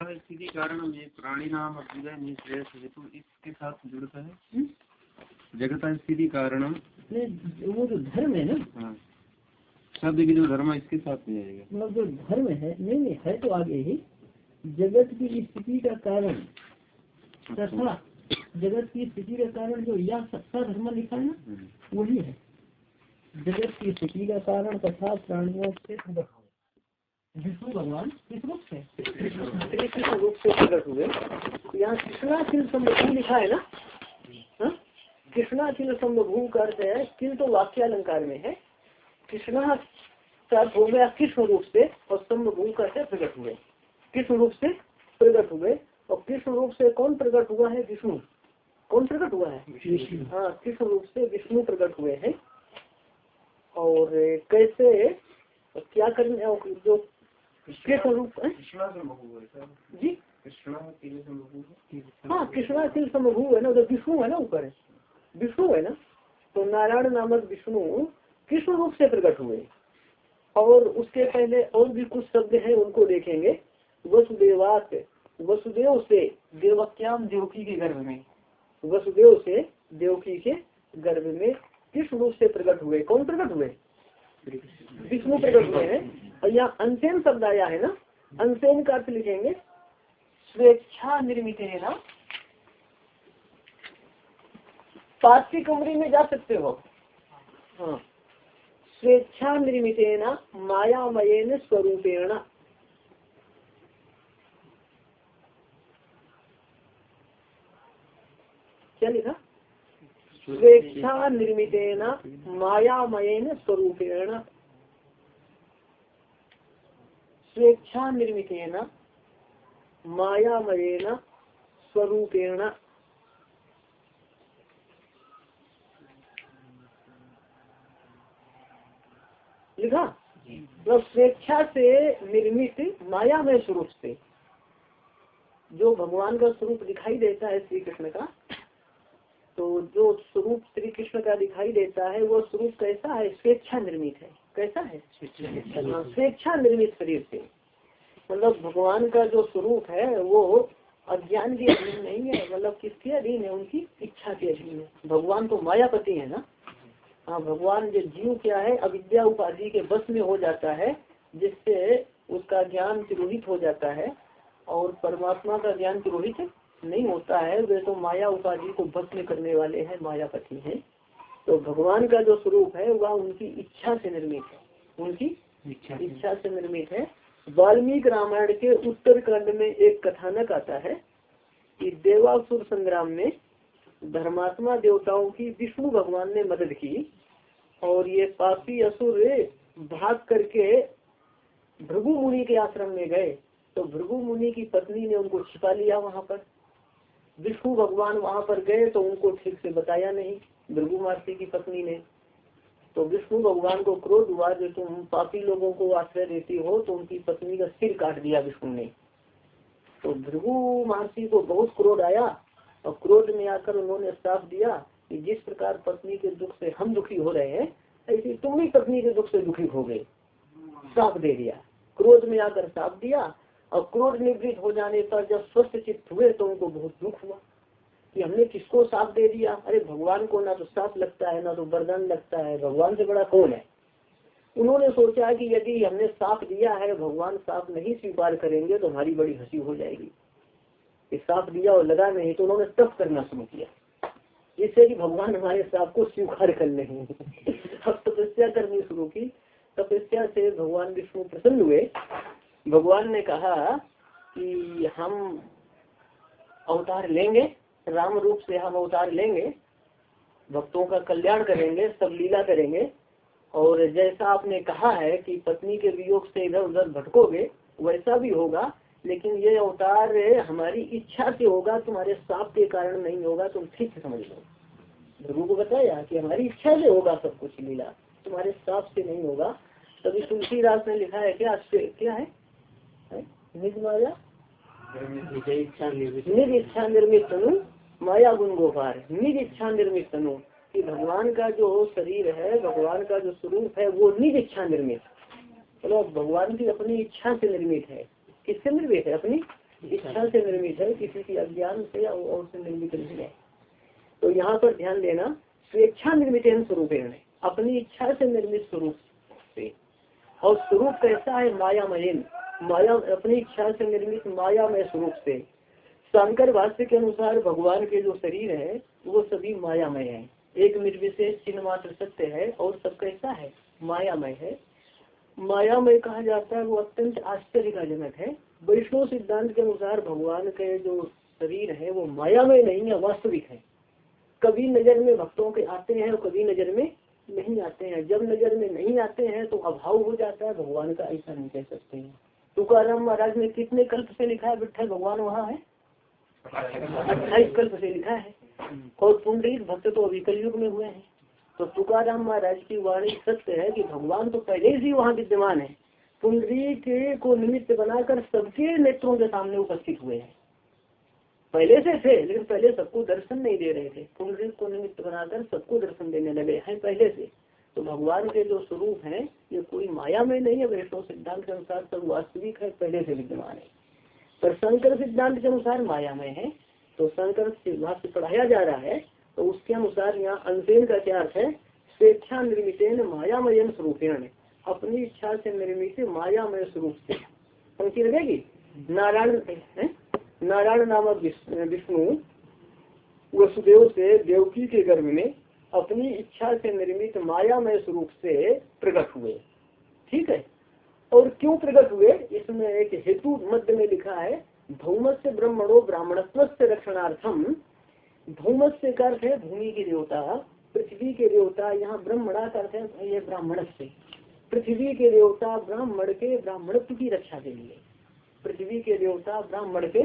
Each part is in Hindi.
स्थिति कारण में प्राणी नाम अभ्युदय निश्रेष हेतु इसके साथ जुड़ता है। जगत स्थिति कारण। वो जो धर्म है ना। हाँ। शब्द की जो धर्म है इसके साथ में आएगा मतलब जो धर्म है नहीं नहीं है तो आगे ही। जगत की स्थिति का कारण। तथा जगत की स्थिति का कारण जो या सत्ता धर्म लिखा है ना हम्म। वही है। जगत की स्थिति का कारण तथा प्राणियों से विष्णु भगवान किस रूप से कृष्ण रूप से प्रकट हुए यहाँ कृष्णाखिल संभू लिखा है ना हाँ? कृष्णाखिल संभू का अर्थ है किल तो वाक्य अलंकार में है कृष्णा का हो गया कृष्ण रूप से और संभू का अर्थ प्रकट हुए कृष्ण रूप से प्रकट हुए और कृष्ण रूप से कौन प्रकट हुआ है? विष्णु कौन प्रकट हुआ है हाँ कृष्ण रूप से विष्णु प्रकट हुए हैं? और कैसे क्या करने जो कृष्ण रूप है जी हाँ कृष्णा तिल समभू है ना उधर विष्णु है ना ऊपर विष्णु है ना तो नारायण नामक विष्णु कृष्ण रूप से प्रकट हुए और उसके पहले और भी कुछ शब्द हैं उनको देखेंगे। वसुदेवात वसुदेव से देवक्याम देवकी के गर्भ में वसुदेव से देवकी के गर्भ में कृष्ण रूप से प्रकट हुए कौन प्रकट हुए विष्णु प्रकट हुए हैं। और यहाँ अंतिम शब्द आया है ना? अनसेन का अर्थ लिखेंगे। स्वेच्छा निर्मित है ना पास की कमरे में जा सकते हो। हाँ। स्वेच्छा निर्मित न मायामयन स्वरूपेण क्या लिखा स्वेच्छा निर्मित मायामयन स्वरूपेण। स्वेच्छा निर्मित मायामयन स्वरूपेण। लिखा? मतलब स्वेच्छा से निर्मित मायामय स्वरूप से। जो भगवान का स्वरूप दिखाई देता है श्री कृष्ण का तो जो स्वरूप श्री कृष्ण का दिखाई देता है, वो स्वरूप कैसा है? स्वेच्छा निर्मित है। कैसा है? स्वेच्छा निर्मित शरीर से। मतलब भगवान का जो स्वरूप है, वो अज्ञान के अधीन नहीं है। मतलब किसके अधीन है? उनकी इच्छा के अधीन है। भगवान तो मायापति है ना? हाँ भगवान जो जीव क्या है? अविद्या उपाधि के बस में हो जाता है, जिससे उसका ज्ञान तिरोहित हो जाता है। और परमात्मा का ज्ञान तिरोहित नहीं होता है। वे तो माया उपाधि को बस में करने वाले हैं मायापति हैं। तो भगवान का जो स्वरूप है वह उनकी इच्छा से निर्मित है। उनकी इच्छा से। निर्मित है। वाल्मीकि रामायण के उत्तर खंड में एक कथानक आता है कि देवासुर संग्राम में धर्मात्मा देवताओं की विष्णु भगवान ने मदद की और ये पापी असुर भाग करके भृगु मुनि के आश्रम में गए। तो भृगु मुनि की पत्नी ने उनको छिपा लिया वहाँ पर। विष्णु भगवान वहाँ पर गए तो उनको ठीक से बताया नहीं। भृगु मारती की पत्नी ने। तो विष्णु भगवान को क्रोध हुआ, जो तुम पापी लोगों को आश्रय देती हो तो उनकी पत्नी का सिर काट दिया विष्णु ने। तो भृगु महर्षि को बहुत क्रोध आया और क्रोध में आकर उन्होंने साफ़ दिया कि जिस प्रकार पत्नी के दुख से हम दुखी हो रहे हैं, ऐसे तुम भी पत्नी के दुख से दुखी हो गए। साफ़ दे दिया। क्रोध में आकर साफ़ दिया और क्रोध निवृत्त हो जाने पर जब स्वस्थ चित्त हुए तो उनको बहुत दुख हुआ कि हमने किसको साफ़ दे दिया? अरे भगवान को ना तो साफ़ लगता है, ना तो वरदान लगता है। भगवान से बड़ा कौन है? उन्होंने सोचा कि यदि हमने साफ़ दिया है, भगवान साफ़ नहीं स्वीकार करेंगे तो हमारी बड़ी हँसी हो जाएगी। कि साफ़ दिया और लगा नहीं तो उन्होंने तप करना शुरू किया। जिससे कि भगवान हमारे साफ़ को स्वीकार कर लें। अब तपस्या करनी शुरू की। तपस्या से भगवान विष्णु प्रसन्न हुए। भगवान ने कहा कि हम अवतार लेंगे, राम रूप से हम अवतार लेंगे, भक्तों का कल्याण करेंगे, सब लीला करेंगे, और जैसा आपने कहा है कि पत्नी के वियोग से इधर उधर भटकोगे, वैसा भी होगा, लेकिन ये अवतार हमारी इच्छा से होगा, तुम्हारे साप के कारण नहीं होगा, तुम ठीक से समझ लो ध्रुव को बताया कि हमारी इच्छा से होगा सब कुछ लीला, तुम्हारे साप से नहीं होगा तभी तुलसीदास ने लिखा है क्या क्या है? निज माया? निज इच्छा निर्मित। तनु माया गुण गोपार निज इच्छा निर्मित तनु कि भगवान का जो शरीर है भगवान का जो स्वरूप है वो निज इच्छा निर्मित। चलो भगवान की अपनी इच्छा से निर्मित है। किससे निर्मित है? अपनी इच्छा से निर्मित है किसी की अज्ञान से या और से निर्मित नहीं है। तो यहाँ पर ध्यान देना स्वेच्छा निर्मित स्वरूप अपनी इच्छा से निर्मित स्वरूप से। और स्वरूप कैसा है? माया मायामयन। माया अपनी इच्छा से निर्मित मायामय स्वरूप से। शंकर भाष्य के अनुसार भगवान के जो शरीर है, वो सभी मायामय है। एक निर्विशेष चिन्ह मात्र सत्य है और सब कैसा है? मायामय है। मायामय कहा जाता है, वो अत्यंत आश्चर्य का जनक है। वैष्णव सिद्धांत के अनुसार भगवान के जो शरीर है, वो मायामय नहीं है, वास्तविक है। कभी नज़र में भक्तों के आते हैं और कभी नज़र में नहीं आते हैं। जब नज़र में नहीं आते हैं तो अभाव हो जाता है। भगवान का ऐसा नहीं कह सकते हैं। तुकाराम महाराज ने कितने कल्प से लिखा है? विठल भगवान वहाँ है। अट्ठाईस कल्प से लिखा है। और पुंडरीक भक्त तो अभी कलयुग में हुए हैं। तो तुकाराम महाराज की वाणी सत्य है कि भगवान तो पहले से वहाँ विद्यमान है। पुंडरीक को निमित्त बनाकर सबके नेत्रों के सामने उपस्थित हुए हैं। पहले से थे, लेकिन पहले सबको दर्शन नहीं दे रहे थे। पुंडरीक को निमित्त बनाकर सबको दर्शन देने लगे हैं पहले से। तो भगवान के जो स्वरूप है, ये कोई माया में नहीं है, वैष्णव सिद्धांत के अनुसार सब वास्तविक है, पहले से विद्यमान है। पर शंकर सिद्धांत के अनुसार माया में है तो शंकर भाष्य पढ़ाया जा रहा है तो उसके अनुसार यहाँ अंशेन का क्या अर्थ है? स्वेच्छा निर्मित मायामय स्वरूपेण। अपनी इच्छा से निर्मित मायामय स्वरूप से। पंक्ति लगेगी नारायण नारायण नामक विष्णु वसुदेव से देवकी के गर्भ में अपनी इच्छा से निर्मित माया मायामय स्वरूप से प्रकट हुए। ठीक है? और क्यों प्रकट हुए? इसमें एक हेतु मध्य में लिखा है भौमत से ब्रह्मणो ब्राह्मणत्व से रक्षणार्थम भौमत से अर्थ है भूमि के देवता, पृथ्वी के देवता, यहाँ ब्रह्मणा का अर्थ है ये ब्राह्मण से पृथ्वी के देवता ब्राह्मण के ब्राह्मणत्व की रक्षा के लिए। पृथ्वी के देवता ब्राह्मण के,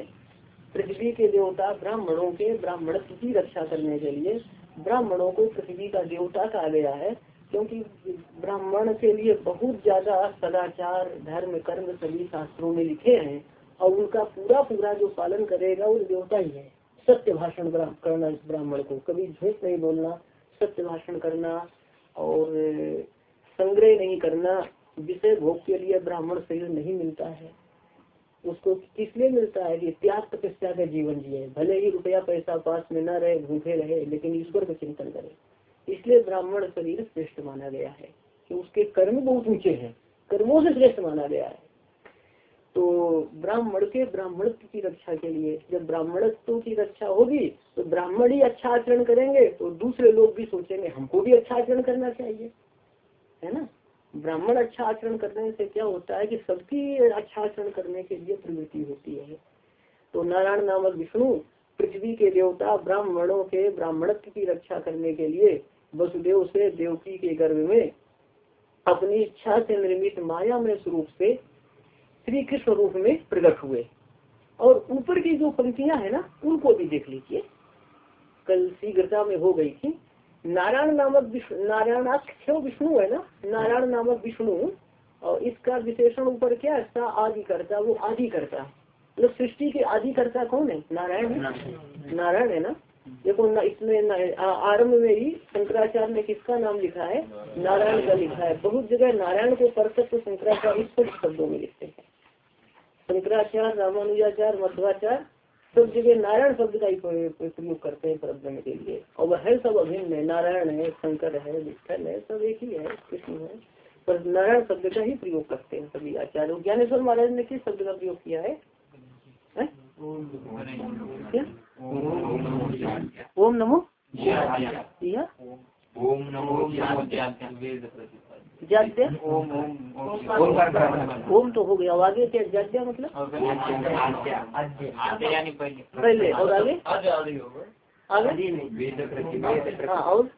पृथ्वी के देवता ब्राह्मणों के ब्राह्मणत्व की रक्षा करने के लिए ब्राह्मणों को पृथ्वी का देवता कहा गया है, क्योंकि ब्राह्मण के लिए बहुत ज़्यादा सदाचार, धर्म, कर्म सभी शास्त्रों में लिखे हैं, और उनका पूरा पूरा जो पालन करेगा, वो देवता ही है। सत्य भाषण करना इस ब्राह्मण को। कभी झूठ नहीं बोलना, सत्य भाषण करना, और संग्रह नहीं करना विषय भोग के लिए ब्राह्मण शरीर नहीं मिलता है। उसको किस लिए मिलता है? कि त्याग तपस्या का जीवन जिए। भले ही रुपया पैसा पास में न रहे, भूखे रहे, लेकिन ईश्वर का चिंतन करे। इसलिए ब्राह्मण शरीर श्रेष्ठ माना गया है कि उसके कर्म बहुत ऊँचे हैं। कर्मों से श्रेष्ठ माना गया है। तो ब्राह्मण के ब्राह्मणत्व की रक्षा के लिए जब ब्राह्मणत्व की रक्षा होगी तो ब्राह्मण ही अच्छा आचरण करेंगे तो दूसरे लोग भी सोचेंगे, हमको भी अच्छा आचरण करना चाहिए। है ना? ब्राह्मण अच्छा आचरण करने से क्या होता है कि सबकी अच्छा आचरण करने के लिए प्रवृत्ति होती है। तो नारायण नामक विष्णु पृथ्वी के देवता, ब्राह्मणों के ब्राह्मणत्व की रक्षा करने के लिए वसुदेव से देवकी के गर्भ में अपनी इच्छा से निर्मित माया में स्वरूप से श्री कृष्ण रूप में प्रकट हुए। और ऊपर की जो पंक्तियाँ है ना, उनको भी देख लीजिए। कल शीघ्रता में हो गई थी नारायण नामक नारायणाक्ष विष्णु है ना? नारायण नामक विष्णु और इसका विशेषण ऊपर क्या है? आदि करता वो आदि करता मतलब सृष्टि के आदि करता कौन है? नारायण है। नारायण है ना? देखो न, इसमें आरंभ में ही शंकराचार्य ने किसका नाम लिखा है? नारायण का लिखा है। बहुत जगह नारायण को परतत्व शंकराचार्य इस शब्दों में लिखते हैं। शंकराचार्य रामानुजाचार्य मध्वाचार्य सब जगह नारायण शब्द का ही प्रयोग करते हैं पर के लिए। और वह है सब अभिन्न है नारायण है शंकर है विठल है सब एक ही है कृष्ण है। पर नारायण शब्द का ही प्रयोग करते हैं सभी आचार्य। ज्ञानेश्वर महाराज ने किस शब्द का प्रयोग किया है? ओम नमो। ओम नमो जाद्य ओम तो हो गया आगे क्या जाद्य मतलब पहले और आगे आगे हाँ और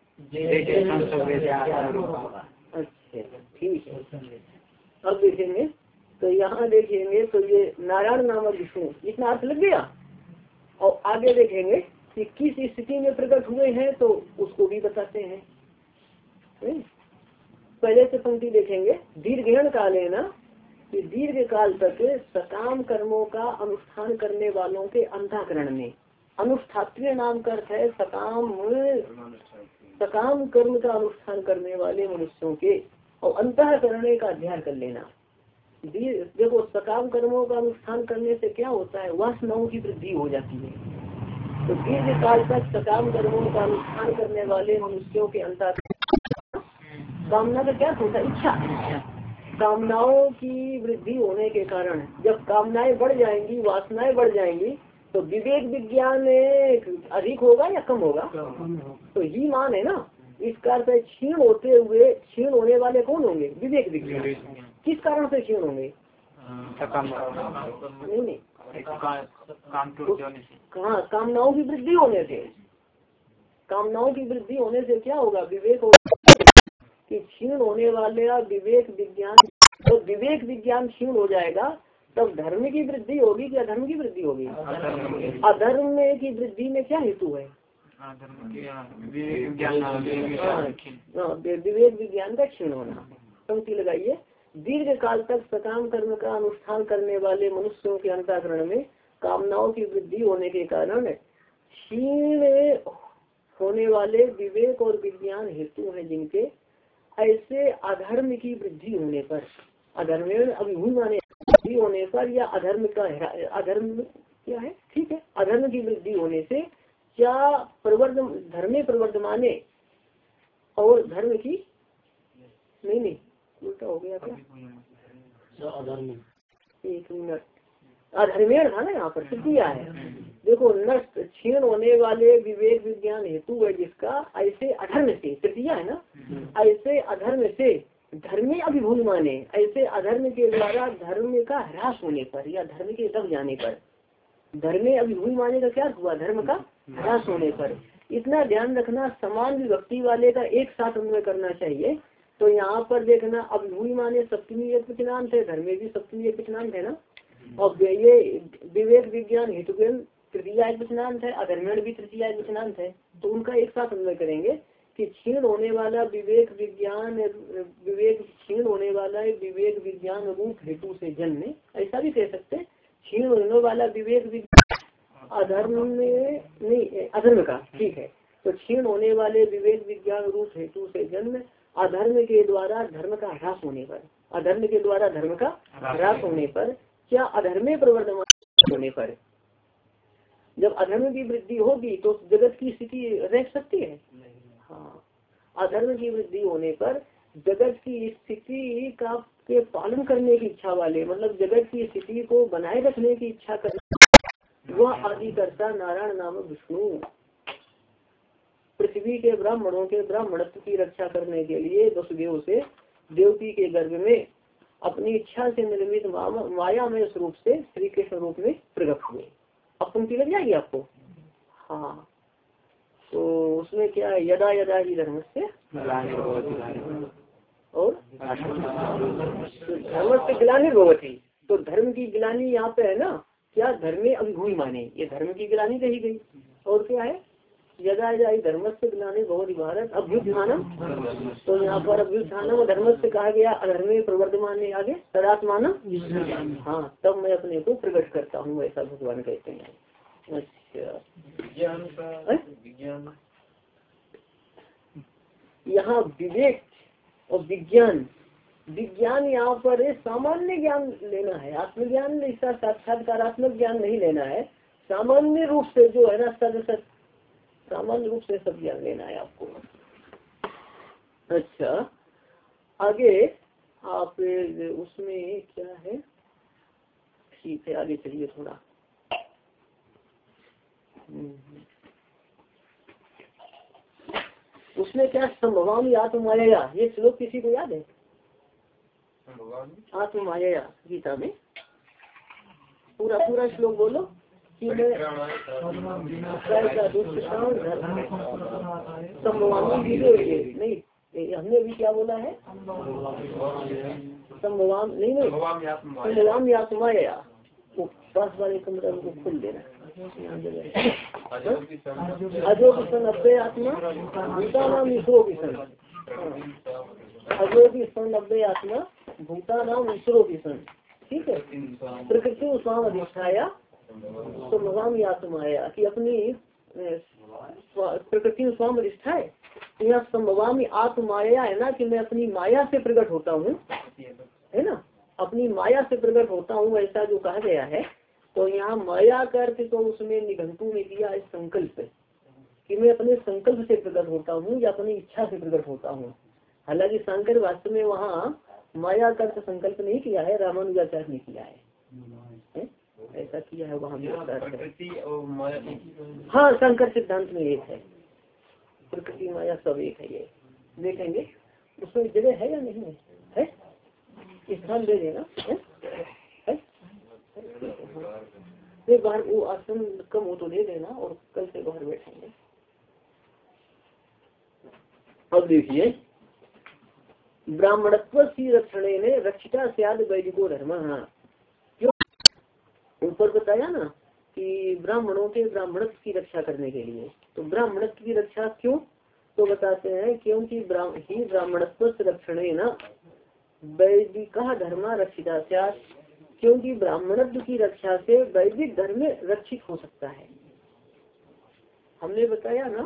अच्छा ठीक है अब देखेंगे तो यहाँ देखेंगे तो ये नारायण नामक विष्णु इतना अर्थ लग गया और आगे देखेंगे कि किस स्थिति में प्रकट हुए हैं तो उसको भी बताते हैं। पहले से पंक्ति देखेंगे। दीर्घ काल है ना कि दीर्घ काल तक सकाम कर्मों का अनुष्ठान करने वालों के अंताकरण में। अनुष्ठात्रीय नाम का अर्थ है सकाम सकाम कर्म का अनुष्ठान करने वाले मनुष्यों के। और अंतकरण का अध्ययन कर लेना। देखो, सकाम कर्मों का अनुष्ठान करने से क्या होता है? वासनाओं की वृद्धि हो जाती है। तो दीर्घ काल तक सकाम कर्मों का अनुष्ठान करने वाले मनुष्यों के अंतर कामना का क्या होता है? इच्छा। कामनाओं की वृद्धि होने के कारण जब कामनाएँ बढ़ जाएँगी वासनाएँ बढ़ जाएँगी तो विवेक विज्ञान अधिक होगा या कम होगा? तो ही मान है ना। इस कारण से क्षीण होते हुए क्षीण होने वाले कौन होंगे? विवेक विज्ञान। किस कारण से क्षीण होंगे? नहीं कहाँ कामनाओं की वृद्धि होने से। कामनाओं की वृद्धि होने से क्या होगा? विवेक होगा कि क्षीण होने वाले विवेक विज्ञान तो विवेक विज्ञान क्षीण हो जाएगा तब धर्म की वृद्धि होगी कि अधर्म की वृद्धि होगी? अधर्म की वृद्धि में क्या हेतु है हाँ, विवेक विज्ञान का क्षीण होना। पंक्ति लगाइए। दीर्घ काल तक सकाम कर्म का अनुष्ठान करने वाले मनुष्यों के अंतकरण में कामनाओं की वृद्धि होने के कारण क्षीण होने वाले विवेक और विज्ञान हेतु है जिनके ऐसे अधर्म की वृद्धि होने पर। अधर्म अभिभूत माने, वृद्धि होने पर या अधर्म का अधर्म क्या है? ठीक है, अधर्म की वृद्धि होने से क्या प्रवर्ध धर्मे प्रवर्धमाने और धर्म की, नहीं नहीं उल्टा हो गया क्या? एक मिनट। अधर्मेण था ना यहाँ पर तृतीया है देखो नष्ट क्षीण होने वाले विवेक विज्ञान हेतु है जिसका ऐसे अधर्म से तृतीया है ना? ऐसे अधर्म से धर्मी अभिभूत माने। ऐसे अधर्म के द्वारा धर्म का ह्रास होने पर या धर्म के दब जाने पर धर्मे अभिभूत माने का क्या हुआ? धर्म का ह्रास होने पर। इतना ध्यान रखना समान विभक्ति वाले का एक साथ अन्वय करना चाहिए। तो यहाँ पर देखना अभिभूत माने सप्तमी एक वचनांत है धर्मे भी सप्तमी एक वचनांत है ना? और ये विवेक विज्ञान हेतु तृतीया एक है अधर्मेण भी तृतीया एक है तो उनका एक साथ अन्वय करेंगे कि क्षीण होने वाला विवेक विज्ञान, विवेक क्षीण होने वाला विवेक विज्ञान रूप हेतु से जन्म, ऐसा भी कह सकते हैं। क्षीण होने वाला विवेक विज्ञान अधर्म में नहीं, अधर्म का, ठीक है। तो क्षीण होने वाले विवेक विज्ञान रूप हेतु से जन्म अधर्म के द्वारा धर्म का ह्रास होने पर अधर्म के द्वारा धर्म का ह्रास होने पर। क्या अधर्मे प्रवर्तमान होने पर? जब अधर्म की वृद्धि होगी तो जगत की स्थिति रह सकती है? हाँ। अधर्म की वृद्धि होने पर जगत की स्थिति का के पालन करने की इच्छा वाले मतलब जगत की स्थिति को बनाए रखने की इच्छा करने वह आदि करता नारायण नाम विष्णु। पृथ्वी के ब्राह्मणों के ब्राह्मणत्व की रक्षा करने के लिए वसुदेव से देवकी के गर्भ में अपनी इच्छा से निर्मित माया में स्वरूप से श्री कृष्ण रूप में प्रकट हुए। अब पंक्ति लग जाएगी आपको? हाँ। तो उसमें क्या है? यदा यदा ही धर्म से और? धर्म से गिलानी भगवती तो धर्म की गिलानी यहाँ पे है ना? क्या? धर्मे अभिभूमि माने ये धर्म की गिलानी कही गई। और क्या है? यदा यदा धर्म से गिलानी बहुत भारत अभ्युत्थानम तो यहाँ पर अभ्युत्थानम धर्म से कहा गया अधर्मे प्रवर्धमान ने आगे सदात्मानम हाँ तब मैं अपने को प्रकट करता हूँ ऐसा भगवान कहते हैं। अच्छा। यहाँ विवेक और विज्ञान। विज्ञान यहाँ पर सामान्य ज्ञान लेना है। आत्मज्ञान इसका साक्षात्कारात्मक ज्ञान नहीं लेना है। सामान्य रूप से जो है ना सद सामान्य रूप से सब ज्ञान लेना है आपको। अच्छा। आगे आप उसमें क्या है? ठीक है आगे चलिए थोड़ा। हम्म। उसमें क्या संभवामी आत्माया ये श्लोक किसी को याद है? आत्माया गीता में। पूरा पूरा श्लोक बोलो। कि विवेक नहीं हमने भी क्या बोला है संभवाम नहीं पास वाले कमरे देना अजो किशन नब्बे आत्मा भूता नाम ईश्वरो किशन अजो की सन नब्बे आत्मा भूता नाम ईश्वरो किशन ठीक है प्रकृति स्वाम अधिष्ठाया तो भगवान आत्माया कि अपनी प्रकृति में स्वाम अधिष्ठा है। तो यहाँ संभवामी आत्माया है ना कि मैं अपनी माया से प्रकट होता हूँ है ना? अपनी माया से प्रकट होता हूँ ऐसा जो कहा गया है। तो यहाँ माया अर्थ तो उसमें निघंटू में दिया है संकल्प कि मैं अपने संकल्प से प्रकट होता हूँ या अपनी इच्छा से प्रकट होता हूँ। हालाँकि शंकर वास्तव में वहाँ माया का अर्थ संकल्प नहीं किया है रामानुजाचार्य ने किया है, है? ऐसा किया है वहाँ हाँ। शंकर सिद्धांत में एक है। प्रकृति माया सब एक है ये। देखेंगे उसमें जगह है या नहीं है, है? स्थान दे देना है? है? बाहर वो आसन कम हो तो दे देना और कल से बाहर बैठेंगे। अब देखिए ब्राह्मणत्व सी रक्षण ने रक्षिता सियाद वैदिको धर्म। ऊपर बताया ना कि ब्राह्मणों के ब्राह्मणत्व की रक्षा करने के लिए। तो ब्राह्मणत्व की रक्षा क्यों? तो बताते हैं क्योंकि ही ब्राह्मणत्व रक्षण न। वैदिका धर्म रक्षिता क्योंकि ब्राह्मणत्व की रक्षा से वैदिक धर्म रक्षित हो सकता है। हमने बताया ना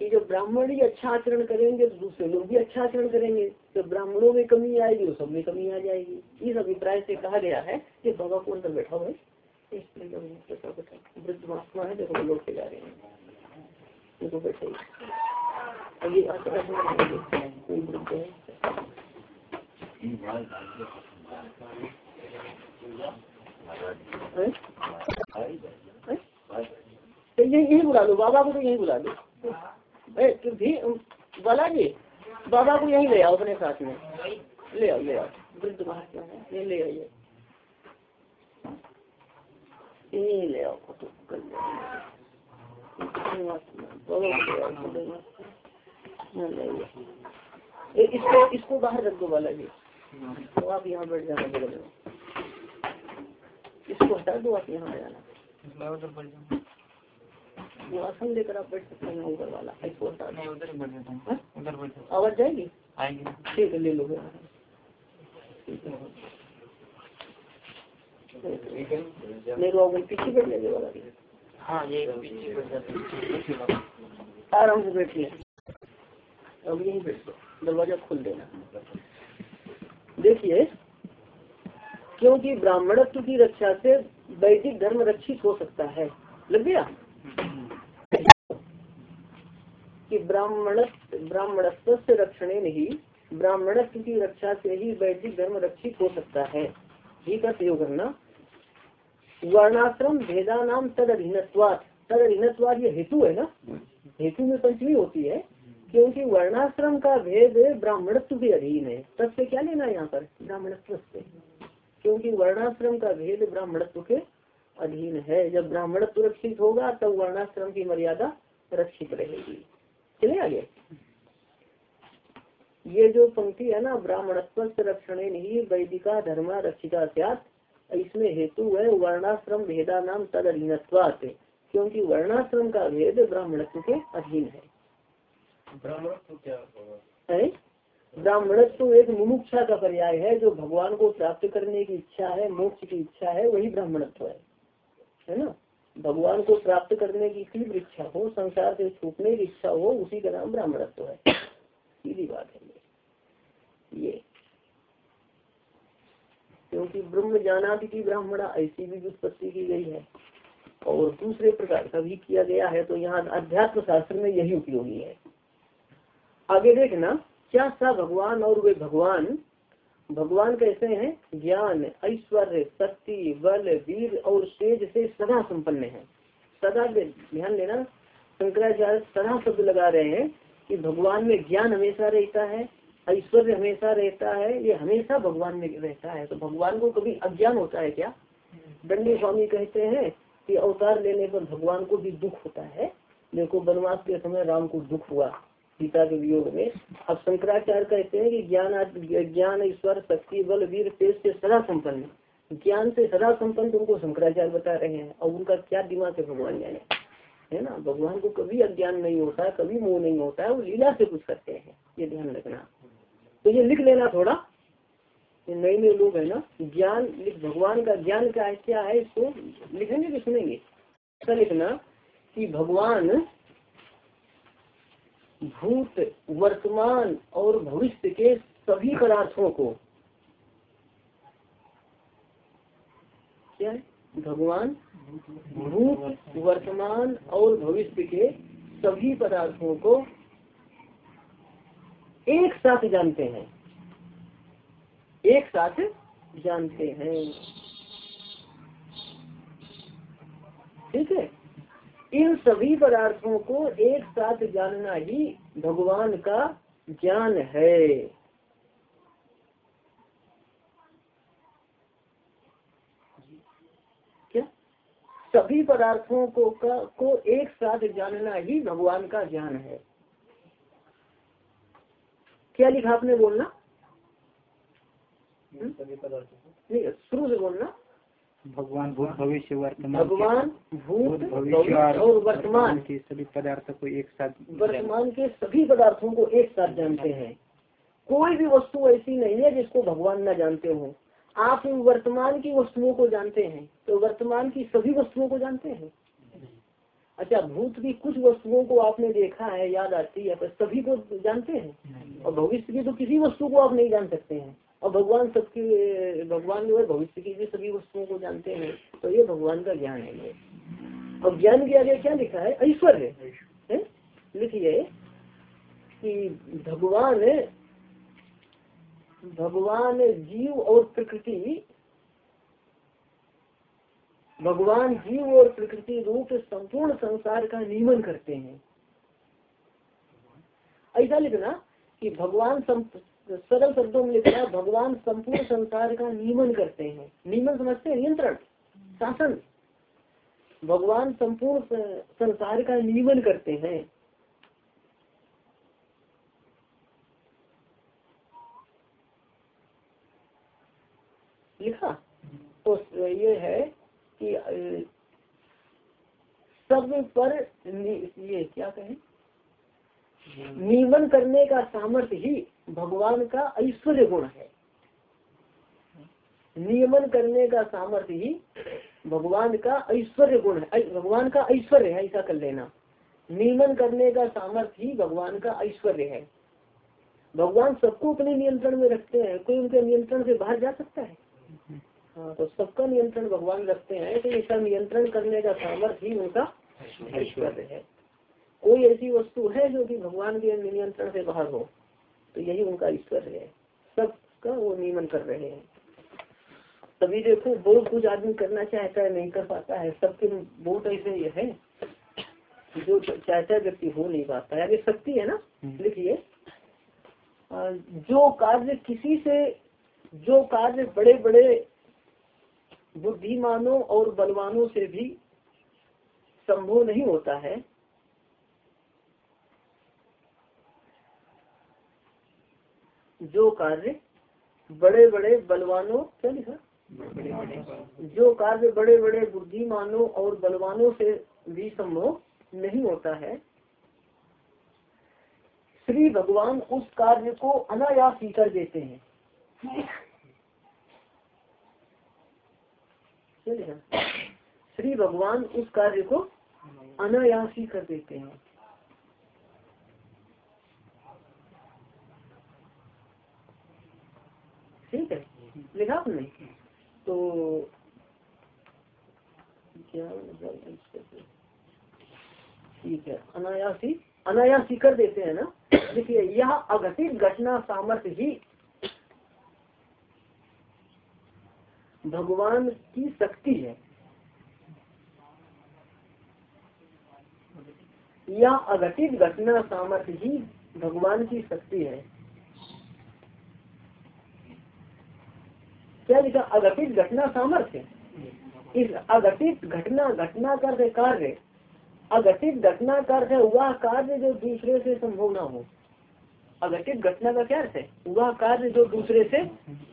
कि जो ब्राह्मण ही अच्छा आचरण करेंगे तो दूसरे लोग भी अच्छा आचरण करेंगे। तो ब्राह्मणों में कमी आएगी तो सब में कमी आ जाएगी। इस अभिप्राय से कहा गया है कि बाबा को अंदर बैठा हुआ महात्मा है देखो लोग रहे हैं। देखो बैठे है। तो यही बुला लो, बाबा को तो यही बुला लो। बालाजी बाबा को यही ले आओ अपने साथ में। ले आओ ले आओ। वृद्ध महात्मा है ये ले आइए। ले आओ तो कर इसको इसको बाहर रख दो बालाजी तो आप यहाँ बैठ जाना बगल में इसको हटा दो आप यहाँ आ जाना वो आसन लेकर आप बैठ सकते हैं ऊपर वाला। इसको हटा दो। उधर बैठ जाता हूँ। उधर बैठ आवाज़ जाएगी? आएँगे। ठीक है ले लो। मेरे को पीछे बैठ जाएगा वाला हाँ ये आराम से बैठिए अब यही बैठ दरवाज़ा खोल देना। देखिए क्योंकि ब्राह्मणत्व की रक्षा से वैदिक धर्म रक्षित हो सकता है। लग गया? कि ब्राह्मण ब्राह्मणत्व से रक्षण नहीं ब्राह्मणत्व की रक्षा से ही वैदिक धर्म रक्षित हो सकता है। ही का प्रयोग करना। वर्णाश्रम भेदा नाम तद अधीनत्वाद तद अधीनत्वाद ये हेतु है ना? हेतु में पंचमी होती है क्योंकि वर्णाश्रम का भेद ब्राह्मणत्व के अधीन है। तब से क्या लेना है यहाँ पर? ब्राह्मणत्व से। क्योंकि वर्णाश्रम का भेद ब्राह्मणत्व के अधीन है। जब ब्राह्मणत्व रक्षित होगा तब वर्णाश्रम की मर्यादा रक्षित रहेगी। चले आगे। ये जो पंक्ति है ना ब्राह्मणत्व रक्षण नहीं वैदिका धर्म रक्षिता त्याग इसमें हेतु है वर्णाश्रम भेदा नाम तद अधीनत्वात क्योंकि वर्णाश्रम का भेद ब्राह्मणत्व के अधीन है। ब्राह्मणत्व क्या है? ब्राह्मणत्व एक मुमुक्षा का पर्याय है जो भगवान को प्राप्त करने की इच्छा है मोक्ष की इच्छा है वही ब्राह्मणत्व है। है ना? भगवान को प्राप्त करने की तीव्र इच्छा हो संसार से छूटने की इच्छा हो उसी का नाम ब्राह्मणत्व है। सीधी बात है ये। ये। क्योंकि ब्रह्म जाना की ब्राह्मणा, ऐसी भी उत्पत्ति की गई है। और दूसरे प्रकार का भी किया गया है तो यहाँ अध्यात्म शास्त्र में यही उपयोगी है। आगे देखना, क्या सा भगवान और वे भगवान? भगवान कैसे हैं? ज्ञान, ऐश्वर्य, शक्ति, बल, वीर और तेज से सदा संपन्न है। सदा ध्यान देना, शंकराचार्य सदा शब्द लगा रहे हैं कि भगवान में ज्ञान हमेशा रहता है ऐश्वर्य हमेशा रहता है, ये हमेशा भगवान में रहता है। तो भगवान को कभी अज्ञान होता है क्या? दंडी स्वामी कहते हैं कि अवतार लेने पर भगवान को भी दुख होता है। देखो, वनवास के समय राम को दुख हुआ सीता के वियोग में। अब शंकराचार्य कहते हैं कि ज्ञान ज्ञान, ईश्वर, शक्ति, बल, वीर, तेज से सदा संपन्न ज्ञान से सदा संपन्न उनको शंकराचार्य बता रहे हैं। और उनका क्या दिमाग है भगवान जाने? है ना? भगवान को कभी अज्ञान नहीं होता, कभी मोह नहीं होता है वो लीला से कुछ करते हैं, ये ध्यान रखना। तो ये लिख लेना थोड़ा। नए नए लोग है ना। ज्ञान भगवान का ज्ञान क्या है क्या है, इसको लिखेंगे कि सुनेंगे। ऐसा लिखना कि भगवान भूत, वर्तमान और भविष्य के सभी पदार्थों को क्या भगवान, भूत, वर्तमान और भविष्य के सभी पदार्थों को एक साथ जानते हैं। एक साथ जानते हैं। ठीक है? इन सभी पदार्थों को एक साथ जानना ही भगवान का ज्ञान है। क्या? सभी पदार्थों को का, को एक साथ जानना ही भगवान का ज्ञान है। क्या लिखा आपने बोलना? सभी पदार्थों को नहीं शुरू से बोलना। भगवान भूत भविष्य वर्तमान भगवान भूत भूत भविष्य और वर्तमान के सभी पदार्थों को एक साथ वर्तमान के सभी पदार्थों को एक साथ जानते हैं। कोई भी वस्तु ऐसी नहीं है जिसको भगवान न जानते हो। आप वर्तमान की वस्तुओं को जानते हैं तो वर्तमान की सभी वस्तुओं को जानते हैं। अच्छा भूत की कुछ वस्तुओं को आपने देखा है याद आती है पर सभी को जानते हैं? और भविष्य की तो किसी वस्तु को आप नहीं जान सकते हैं। और भगवान सबकी भगवान जो है भविष्य की भी सभी वस्तुओं को जानते हैं तो ये भगवान का ज्ञान है ये। और ज्ञान के आगे क्या लिखा है? ऐश्वर्य। है? लिखिए। कि भगवान भगवान जीव और प्रकृति भगवान जीव और प्रकृति रूप संपूर्ण संसार का नियमन करते हैं। ऐसा लिखना कि भगवान सरल शब्दों में लिखना, भगवान संपूर्ण संसार का नियमन करते हैं। नियमन समझते हैं? नियंत्रण? शासन? भगवान संपूर्ण संसार का नियमन करते हैं। लिखा? तो ये है कि सब पर ये क्या कहें? नियमन करने का सामर्थ्य ही भगवान का ऐश्वर्य गुण है। नियमन करने का सामर्थ्य ही भगवान का ऐश्वर्य गुण है। भगवान का ऐश्वर्य है, ऐसा कर लेना। नियमन करने का सामर्थ्य ही भगवान का ऐश्वर्य है। भगवान सबको अपने नियंत्रण में रखते हैं। कोई उनके नियंत्रण से बाहर जा सकता है? हाँ तो सबका नियंत्रण भगवान रखते हैं तो इसका नियंत्रण करने का सामर्थ्य ही उनका ऐश्वर्य है। कोई ऐसी वस्तु है जो कि भगवान के नियंत्रण से बाहर हो तो यही उनका ऐश्वर्य है। सबका वो नियमन कर रहे हैं। तभी देखो बहुत कुछ आदमी करना चाहता है नहीं कर पाता है। सबके बहुत ऐसे ये है जो चाहता व्यक्ति हो नहीं पाता है। शक्ति है ना? लिखिए। जो कार्य किसी से जो कार्य बड़े बड़े बुद्धिमानों और बलवानों से भी संभव नहीं होता है। जो कार्य बड़े बड़े बलवानों क्या लिखा? जो कार्य बड़े बड़े बुद्धिमानों और बलवानों से भी संभव नहीं होता है। श्री भगवान उस कार्य को अनायास ही कर देते हैं। श्री भगवान उस कार्य को अनायास ही कर देते हैं। ठीक है? लिखा आपने? तो क्या ठीक है, अनायासी अनायासी कर देते हैं ना? देखिए, यह अघटित घटना सामर्थ्य ही भगवान की शक्ति है। यह अघटित घटना सामर्थ्य ही भगवान की शक्ति है। क्या लिखा, अघटित घटना सामर्थ्य? इस अघटित घटना घटना कर कार्य, अघटित घटना कर वह कार्य जो दूसरे से संभव न हो। अघटित घटना का क्या अर्थ है? वह कार्य जो दूसरे से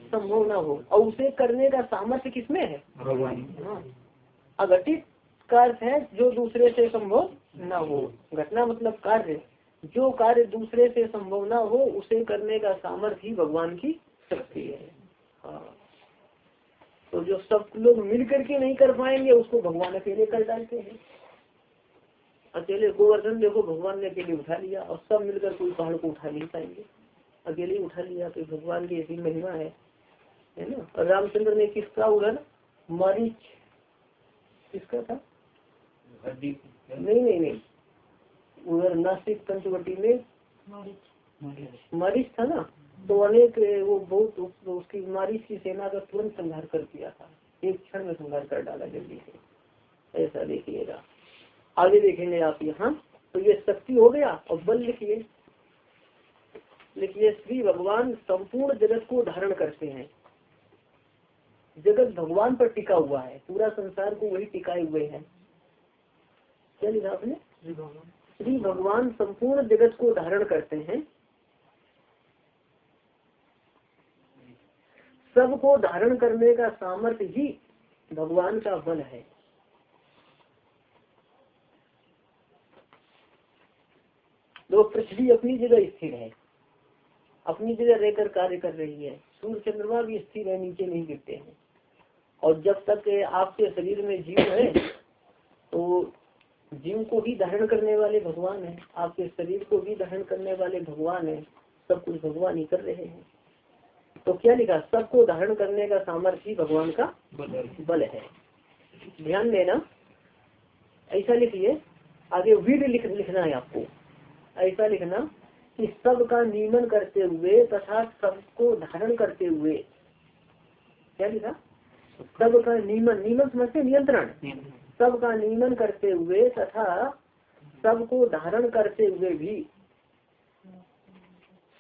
संभव न हो। और उसे करने का सामर्थ्य किसमें है? भगवान। हाँ। अघटित कार्य है जो दूसरे से संभव न हो। घटना मतलब कार्य। जो कार्य दूसरे से संभव न हो उसे करने का सामर्थ्य ही भगवान की शक्ति है। हाँ। तो जो सब लोग मिल करके नहीं कर पाएँगे उसको भगवान अकेले कर डालते हैं। अकेले गोवर्धन देखो भगवान ने अकेले उठा लिया और सब मिलकर कोई पहाड़ को उठा नहीं पाएँगे। अकेले उठा लिया तो भगवान की ऐसी महिमा है है ना? और रामचंद्र ने किसका उधर मारीच। किसका था? नहीं नहीं नहीं। उधर नासिक पंचवटी में मारिश था ना? तो अनेक वो बहुत उस, उसकी मारिश की सेना का तुरंत संहार कर दिया था। एक क्षण में संहार कर डाला जल्दी से। ऐसा देखिएगा। आगे देखेंगे आप यहाँ। तो ये शक्ति हो गया और बल लिखिए। लिखिए श्री भगवान संपूर्ण जगत को धारण करते हैं। जगत भगवान पर टिका हुआ है। पूरा संसार को वही टिकाए हुए हैं। क्या लिखा आपने? श्री भगवान। संपूर्ण जगत को धारण करते हैं। सबको धारण करने का सामर्थ्य ही भगवान का बल है। तो पृथ्वी अपनी जगह स्थिर है। अपनी जगह रहकर कार्य कर रही है। सूर्य चंद्रमा भी स्थिर है नीचे नहीं गिरते हैं। और जब तक आपके शरीर में जीव है तो जीव को भी धारण करने वाले भगवान है। आपके शरीर को भी धारण करने वाले भगवान है। सब कुछ भगवान ही कर रहे हैं। तो क्या लिखा? सबको धारण करने का सामर्थ्य भगवान का बल है। ध्यान देना। ऐसा लिखिए। आगे वीर लिख लिखना है आपको। ऐसा लिखना कि सब का नियमन करते हुए तथा सबको धारण करते हुए। क्या लिखा? सब का नियमन नियमन समझते नियंत्रण। सब का नियमन करते हुए तथा सबको धारण करते हुए भी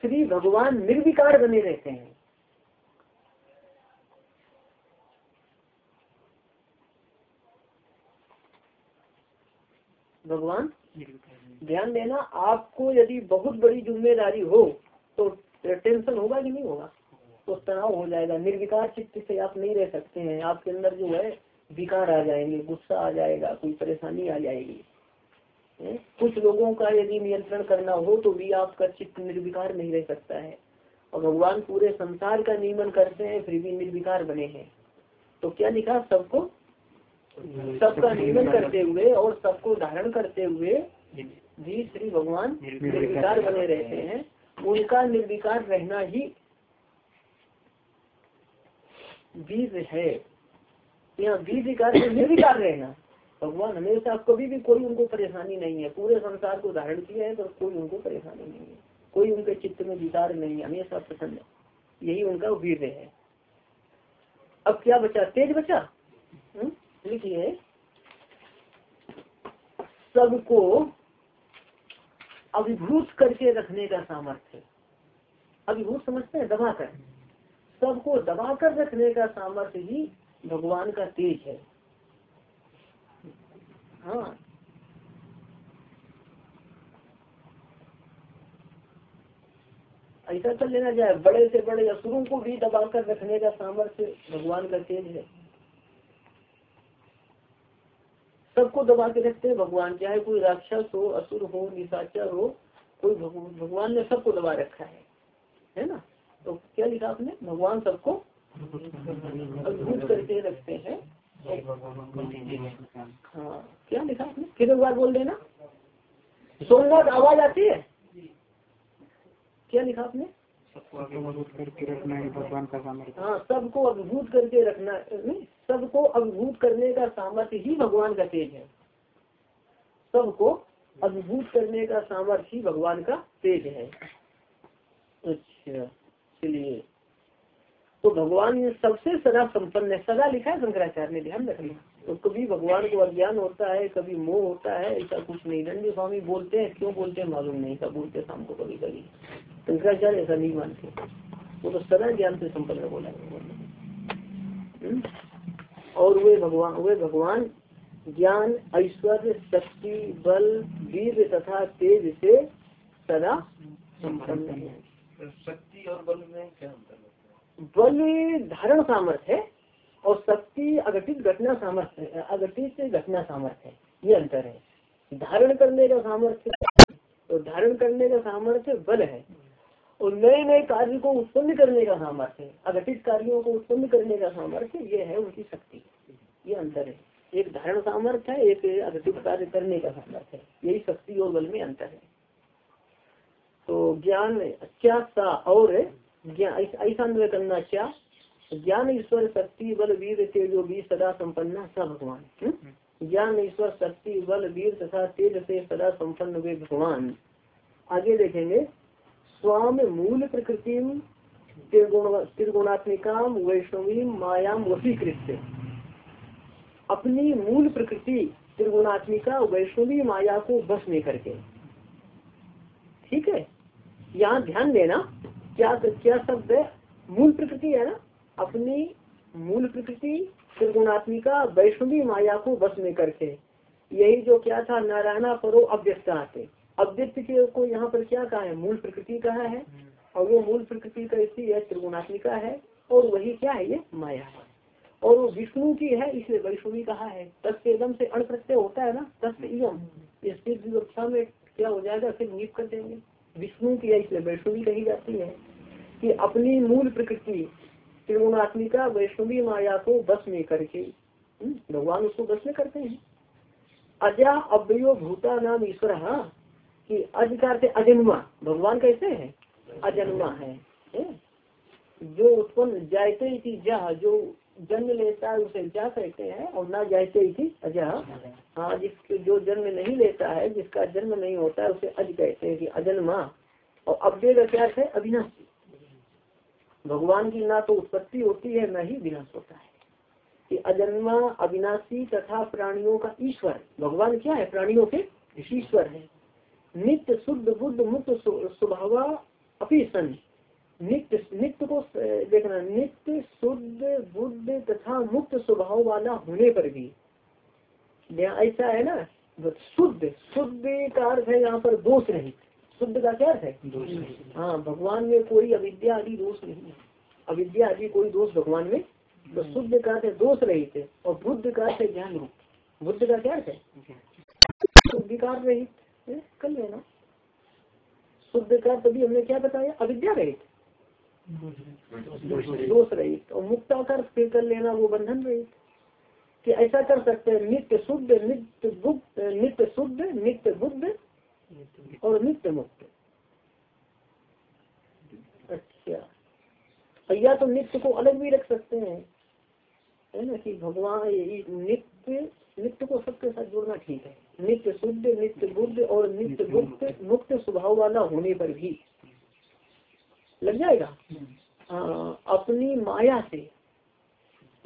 श्री भगवान निर्विकार बने रहते हैं। भगवान ध्यान देना, आपको यदि बहुत बड़ी ज़िम्मेदारी हो तो टेंशन होगा कि नहीं होगा? तो तनाव हो जाएगा, निर्विकार चित्त से आप नहीं रह सकते हैं। आपके अंदर जो है, विकार आ जाएँगे, गुस्सा आ जाएगा, कोई परेशानी आ जाएगी? कुछ लोगों का यदि नियंत्रण करना हो तो भी आपका चित्त निर्विकार नहीं रह सकता है। और भगवान पूरे संसार का नियमन करते हैं, फिर भी निर्विकार बने हैं। तो क्या लिखा? सबको, सबका नियमन करते हुए और सबको धारण करते हुए भी श्री भगवान निर्विकार बने रहते हैं। उनका निर्विकार रहना ही बीज है। यहाँ बीज विकार में निर्विकार रहना। भगवान हमेशा कभी भी कोई उनको परेशानी नहीं है। पूरे संसार को धारण किया है तो कोई उनको परेशानी नहीं है। कोई उनके चित्त में विकार नहीं है हमेशा प्रसन्न है। यही उनका वीर है। अब क्या बचा? तेज बचा? हम्म? लिखिए सबको अभिभूत करके रखने का सामर्थ्य अभिभूत समझते हैं दबा कर सबको दबा कर रखने का सामर्थ्य ही भगवान का तेज है। हाँ। ऐसा कर लेना जाए बड़े से बड़े असुरों को भी दबा कर रखने का सामर्थ्य भगवान का तेज है। सबको दबा के रखते हैं, भगवान चाहे कोई राक्षस हो, असुर हो, निशाचर हो, कोई भगवान ने सबको दबा रखा है है ना? तो क्या लिखा आपने? भगवान सबको अद्भुत करके रखते हैं। हाँ क्या लिखा आपने? कितने बार बोल देना? सोमनाथ आवाज़ आती है? क्या लिखा आपने? करके रखना है, भगवान का सामर्थ्य। हाँ सबको अभिभूत करके रखना सबको अभिभूत करने का सामर्थ्य ही भगवान का तेज है। सबको अभिभूत करने का सामर्थ्य ही भगवान का तेज है। अच्छा चलिए। तो भगवान सबसे सदा संपन्न है, सदा लिखा है शंकराचार्य ने ध्यान रखना तो कभी भगवान को अज्ञान होता है कभी मोह होता है ऐसा कुछ नहीं। दंडी स्वामी बोलते हैं क्यों बोलते हैं मालूम नहीं सब बोलते शाम को कभी कभी शंकराचार्य ऐसा नहीं मानते। वो तो सदा ज्ञान से संपन्न बोला और वे भगवान वे भगवान ज्ञान ऐश्वर्य शक्ति बल वीर तथा तेज से सदा संपन्न है। शक्ति और बल में क्या अंतर है? बल धारण सामर्थ्य है। और शक्ति अघटित घटना सामर्थ्य अघटित घटना सामर्थ्य ये अंतर है। धारण करने का सामर्थ्य तो धारण करने का सामर्थ्य बल है। और नए नए कार्य को उत्पन्न करने का सामर्थ्य अघटित कार्यों को उत्पन्न करने का सामर्थ्य ये है उनकी शक्ति। ये अंतर है। एक धारण सामर्थ्य है, एक अघटित कार्य करने का सामर्थ्य है। यही शक्ति और बल में अंतर है। तो ज्ञान क्या सा और ऐसा करना क्या ज्ञान ईश्वर शक्ति बल वीर तेजो भी सदा संपन्ना स भगवान। ज्ञान ईश्वर शक्ति बल वीर तथा तेज से सदा संपन्न वे भगवान। आगे देखेंगे। स्वाम मूल प्रकृति त्रिगुणात्मिका वैष्णवी मायाम वसीकृत अपनी मूल प्रकृति त्रिगुणात्मिका वैष्णवी माया को बस में करके। ठीक है? यहाँ ध्यान देना क्या क्या शब्द है? मूल प्रकृति है ना? अपनी मूल प्रकृति, त्रिगुणात्मिका, वैष्णवी माया को बस में करके। यही जो क्या था, नारायणा परो अव्यक्त आते। अव्यक्त को यहाँ पर क्या कहा है? मूल प्रकृति कहा है। और वो मूल प्रकृति का कैसी है त्रिगुणात्मिका है, और वही क्या है ये माया है। और वो विष्णु की है, इसलिए वैष्णवी कहा है। तस् एकदम से अण प्रत्यय होता है ना तस् इम इसकी विवक्षा में क्या हो जाएगा, फिर नियुक्त कर देंगे। विष्णु की है, इसलिए वैष्णवी कही जाती है कि अपनी मूल प्रकृति त्रिगुणात्मिका वैष्णवी माया को बस में करके हम्म, भगवान उसको बस में करते हैं। अजा अव्यो भूता नाम ईश्वर कि अज अर्थ अजन्मा। भगवान कैसे है? अजन्मा है, है? जो उत्पन्न जायते थी जा जो जन्म लेता है उसे जा कहते हैं और ना जायते ही अजा हाँ जिस जो जन्म नहीं लेता है जिसका जन्म नहीं होता है उसे अज कहते हैं कि अजन्मा। और अव्यय का क्या है? अविनाशी। भगवान की ना तो उत्पत्ति होती है, न ही विनाश होता है। कि अजन्मा, अविनाशी तथा प्राणियों का ईश्वर, भगवान क्या है? प्राणियों के ईश्वर है। नित्य, शुद्ध, बुद्ध, मुक्त स्वभाव अपी सन नित्य नित्य को देखना, नित्य, शुद्ध, बुद्ध तथा मुक्त स्वभाव वाला होने पर भी ऐसा है ना, शुद्ध शुद्ध का अर्थ है यहाँ पर दोष रहित। शुद्ध का क्या है? हाँ भगवान में कोई अविद्या आदि दोष नहीं है। अविद्या आदि कोई दोष भगवान में तो शुद्ध का अर्थ दोष रहित और बुद्ध का अर्थ ज्ञान रूप। बुद्ध का क्या है? शुद्धिकार रहित कर लेना। शुद्ध का तभी हमने क्या बताया? अविद्या रहित। दोष रहित। और मुक्ता कर फिर कर लेना, वो बंधन रहित। कि ऐसा कर सकते हैं, नित्य शुद्ध, नित्य गुप्त, नित्य शुद्ध, नित्य बुद्ध और नित्य मुक्त अच्छा। या तो नित्य को अलग भी रख सकते हैं। है ना कि भगवान नित्य नित्य को सबके साथ जोड़ना ठीक है। नित्य शुद्ध नित्य बुद्ध और नित्य गुप्त मुक्त स्वभाव वाला होने पर भी। लग जाएगा? आ, अपनी माया से।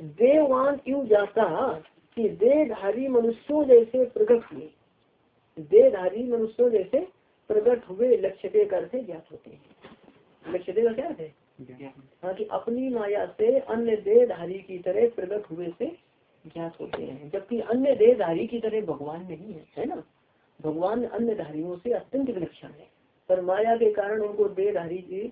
देवान यू जाता कि देहधारी मनुष्यों जैसे प्रकट हुए? देहधारी मनुष्यों जैसे प्रकट हुए लक्ष्य के कर से ज्ञात होते हैं। लक्ष्य का क्या है? हाँ कि अपनी माया से अन्य देहधारी की तरह प्रकट हुए से ज्ञात होते हैं। जबकि अन्य देहधारी की तरह भगवान नहीं है है ना? भगवान अन्य धारियों से अत्यंत विलक्षण है। पर माया के कारण उनको देहधारी जी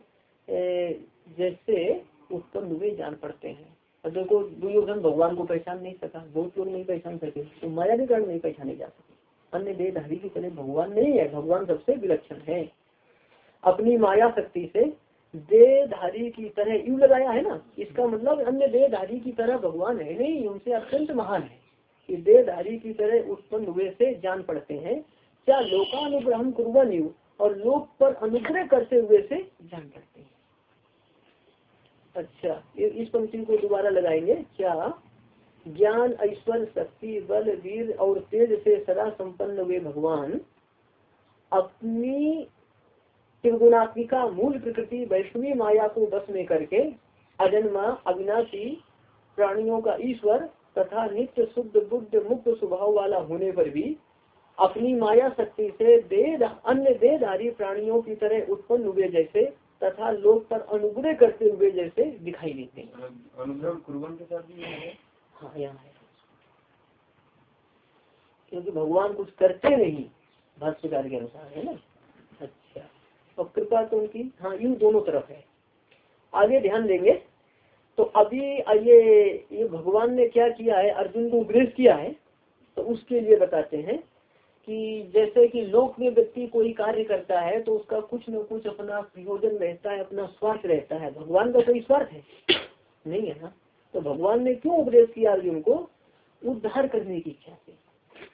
जैसे उत्पन्न हुए जान पड़ते हैं। और देखो दुर्योधन भगवान को पहचान नहीं सका बहुत लोग नहीं पहचान सके तो माया के कारण नहीं पहचाने जा सके अन्य देहधारी की तरह भगवान नहीं है, भगवान सबसे विलक्षण है। अपनी माया शक्ति से देहधारी की तरह यू लगाया है ना, इसका मतलब अन्य देहधारी की तरह भगवान है नहीं, उनसे अत्यंत महान है। कि देहधारी की तरह उत्पन्न हुए से जान पड़ते हैं, क्या लोकानुग्रह कुर्बन यू और लोक पर अनुग्रह करते हुए से जान पड़ते हैं। अच्छा इस पंक्ति को दोबारा लगाएँगे, क्या? ज्ञान ऐश्वर्य शक्ति, बल, वीर और तेज से सदा संपन्न हुए भगवान। अपनी त्रिगुणात्मिका, मूल प्रकृति, वैष्णवी माया को बस में करके अजन्मा, अविनाशी प्राणियों का ईश्वर तथा नित्य शुद्ध, बुद्ध, मुक्त स्वभाव वाला होने पर भी अपनी माया शक्ति से देह, अन्य देहधारी प्राणियों की तरह उत्पन्न हुए जैसे तथा लोग पर अनुग्रह करते हुए जैसे दिखाई देते हैं। है। यहाँ क्योंकि भगवान कुछ करते नहीं, भाष्यकार के अनुसार, है ना? अच्छा। और कृपा तो उनकी हाँ इन दोनों तरफ़ है। आगे ध्यान देंगे। तो अभी ये ये भगवान ने क्या किया है? अर्जुन को उपदेश किया है। तो उसके लिए बताते हैं कि जैसे कि लोक में व्यक्ति कोई कार्य करता है तो उसका कुछ न कुछ अपना प्रयोजन रहता है, अपना स्वार्थ रहता है। भगवान का कोई स्वार्थ है? नहीं है ना? तो भगवान ने क्यों उपदेश किया अर्जुन को? उद्धार करने की इच्छा से।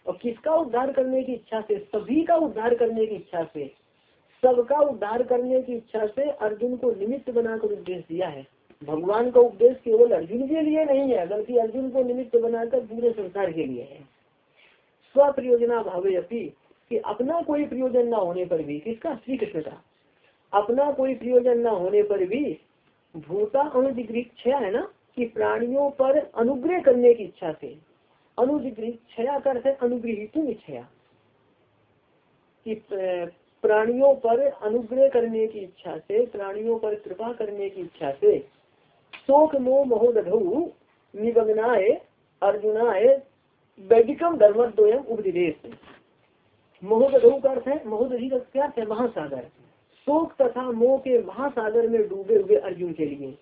और किसका उद्धार करने की इच्छा से? सभी का उद्धार करने की इच्छा से। सबका उद्धार करने की इच्छा से अर्जुन को निमित्त बनाकर उपदेश दिया है। भगवान का उपदेश केवल अर्जुन के लिए नहीं है, बल्कि अर्जुन को निमित्त बनाकर पूरे संसार के लिए है। स्व प्रयोजना भावे अपनी कि अपना कोई प्रयोजन न होने पर भी, किसका? श्री कृष्ण का। अपना कोई प्रयोजन न होने पर भी भूता अनुदिग्रीक्षया है ना? कि प्राणियों पर अनुग्रह करने की इच्छा से अनुदिग्रीक्षया कर अनुग्रहित इच्छया कि प्राणियों पर अनुग्रह करने की इच्छा से, प्राणियों पर कृपा करने की इच्छा से, शोक, मोह, महोदधु निगमनाय अर्जुनाय वैदिकम धर्मद्वयम उपदेश महोदधु का अर्थ है, महोदधि का क्या है? महासागर। शोक तथा मोह के महासागर में डूबे हुए अर्जुन के लिए।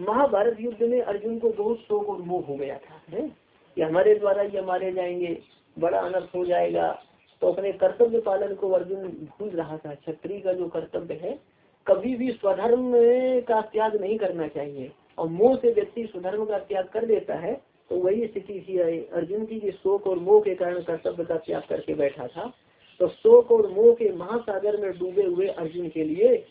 महाभारत युद्ध में अर्जुन को बहुत शोक और मोह हो गया था, है? कि हमारे द्वारा ये मारे जाएँगे, बड़ा अनर्थ हो जाएगा। तो अपने कर्तव्य पालन को अर्जुन भूल रहा था। क्षत्रिय का जो कर्तव्य है, कभी भी स्वधर्म का त्याग नहीं करना चाहिए। और मोह से व्यक्ति स्वधर्म का त्याग कर देता है तो वही स्थिति थी अर्जुन की शोक और मोह के कारण कर्तव्य का त्याग करके बैठा था। तो शोक और मोह के महासागर में डूबे हुए अर्जुन के लिए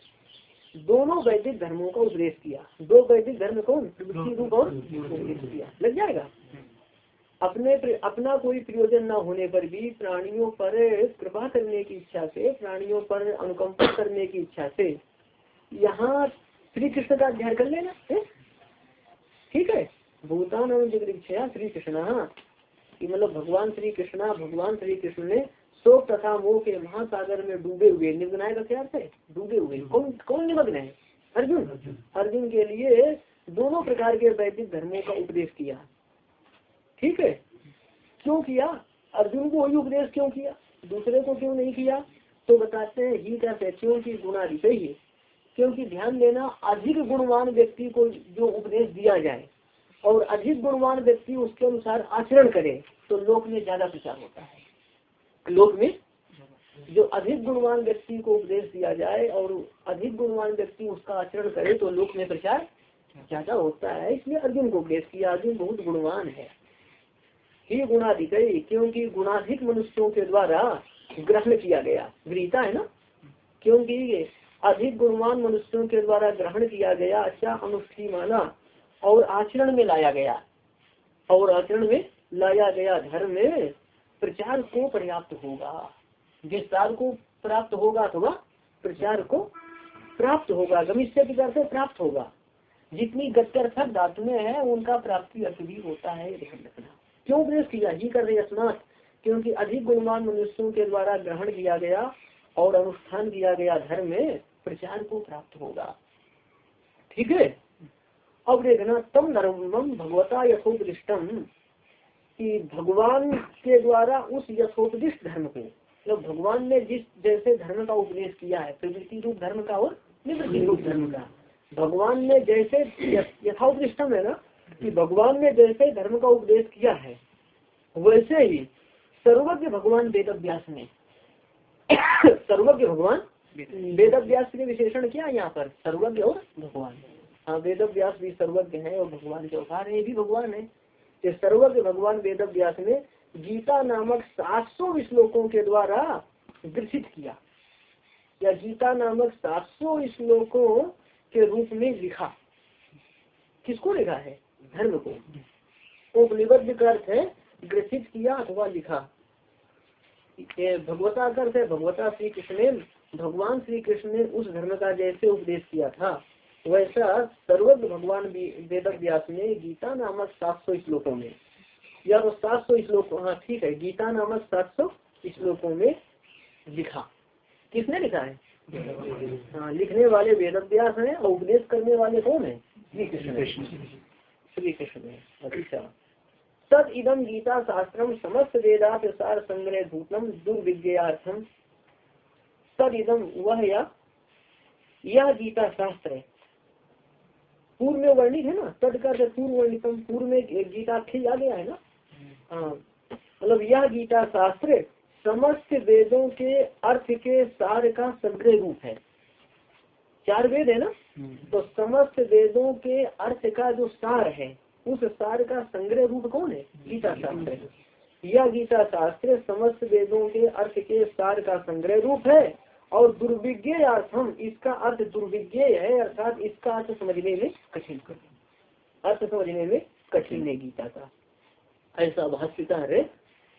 दोनों वैदिक धर्मों का उपदेश किया। दो वैदिक धर्म कौन? रूप और उपदेश किया। लग जाएगा? अपने अपना कोई प्रयोजन न होने पर भी प्राणियों पर कृपा करने की इच्छा से, प्राणियों पर अनुकंपा करने की इच्छा से यहाँ श्री कृष्ण का अध्ययन कर लेना ठीक है? भूतान इच्छा श्री कृष्ण मतलब भगवान श्री कृष्णा भगवान श्री कृष्ण ने शोक तथा मोह के महासागर में डूबे हुए निर्गनाय का क्या है डूबे हुए। कौन कौन निमग्न है? अर्जुन। अर्जुन। के लिए दोनों प्रकार के वैदिक धर्मों का उपदेश किया। ठीक है? क्यों किया? अर्जुन को वही उपदेश क्यों किया? दूसरे को क्यों नहीं किया? तो बताते हैं ही क्या का क्योंकि गुणाधिक ही। क्योंकि ध्यान देना अधिक गुणवान व्यक्ति को जो उपदेश दिया जाए और अधिक गुणवान व्यक्ति उसके अनुसार आचरण करे तो लोक में ज़्यादा प्रचार होता है। लोक में, जो अधिक गुणवान व्यक्ति को उपदेश दिया जाए और अधिक गुणवान व्यक्ति उसका आचरण करे तो लोक में प्रचार ज़्यादा होता है। इसलिए अर्जुन को उपदेश किया, अर्जुन बहुत गुणवान है। ही गुणाधिक क्योंकि गुणाधिक मनुष्यों के द्वारा ग्रहण किया गया। गृहता है ना? क्योंकि अधिक गुणवान मनुष्यों के द्वारा ग्रहण किया गया अच्छा अनुष्ठी माना और आचरण में लाया गया। और आचरण में लाया गया धर्म में प्रचार को पर्याप्त होगा। विस्तार को प्राप्त होगा अथवा प्रचार को प्राप्त होगा। गमिष्य से प्राप्त होगा। जितनी गत्यर्थक में है, उनका प्राप्ति अर्थ भी होता है, ध्यान रखना। क्यों प्रवेश किया? ही कर रहे क्योंकि अधिक गुणवान मनुष्यों के द्वारा ग्रहण किया गया और अनुष्ठान किया गया धर्म में प्रचार को प्राप्त होगा। ठीक है? अब देखना, तम धर्म भगवता यथोपृष्टम कि भगवान के द्वारा उस यथोपदिष्ट धर्म को मतलब भगवान ने जिस जैसे धर्म का उपदेश किया है, प्रवृत्ति रूप धर्म का और निवृत्ति रूप धर्म का, भगवान ने जैसे यथाउपदिष्टम है ना, कि भगवान ने जैसे धर्म का उपदेश किया है, वैसे ही सर्वज्ञ भगवान वेद अभ्यास ने, सर्वज्ञ भगवान वेद अभ्यास के विशेषण क्या है यहाँ पर? सर्वज्ञ और भगवान। हाँ वेद अभ्यास भी सर्वज्ञ है और भगवान के अवतार है, ये भी भगवान है। सर्वज्ञ भगवान वेद व्यास ने गीता नामक 700 श्लोकों के द्वारा ग्रसित किया। या गीता नामक 700 श्लोकों के रूप में लिखा। किसको लिखा है? धर्म को। उपनिबद्ध का अर्थ है, ग्रसित किया अथवा लिखा। भगवता का अर्थ है, भगवता श्री कृष्ण ने, भगवान श्री कृष्ण ने उस धर्म का जैसे उपदेश किया था। वैसा सर्वज्ञ भगवान वेद व्यास ने गीता नामक सात सौ श्लोकों में, या तो सात सौ श्लोक हाँ ठीक है, गीता नामक सात सौ श्लोकों में लिखा। किसने लिखा है? हाँ लिखने वाले वेद व्यास है और उपदेश करने वाले कौन है? श्री कृष्ण कृष्ण अच्छा। तद इदम गीता शास्त्रम समस्त वेदात सार संग्रह भूतम दुर्विज्ञार्थम तद इदम वह या? यह गीता शास्त्र है। पूर्व में वर्णित है ना? तट का पूर्व वर्णितम पूर्व में गीता थे आ गया है ना हाँ। मतलब यह गीता शास्त्र समस्त वेदों के अर्थ के सार का संग्रह रूप है। चार वेद है ना? हम्म। तो समस्त वेदों के अर्थ का जो सार है उस सार का संग्रह रूप कौन है? गीता शास्त्र यह गीता शास्त्र समस्त वेदों के अर्थ के सार का संग्रह रूप है। और दुर्विज्ञ अर्थम इसका अर्थ दुर्विज्ञ है अर्थात इसका अर्थ समझने में कठिन अर्थ समझने में कठिन है गीता का। ऐसा भाष्यकार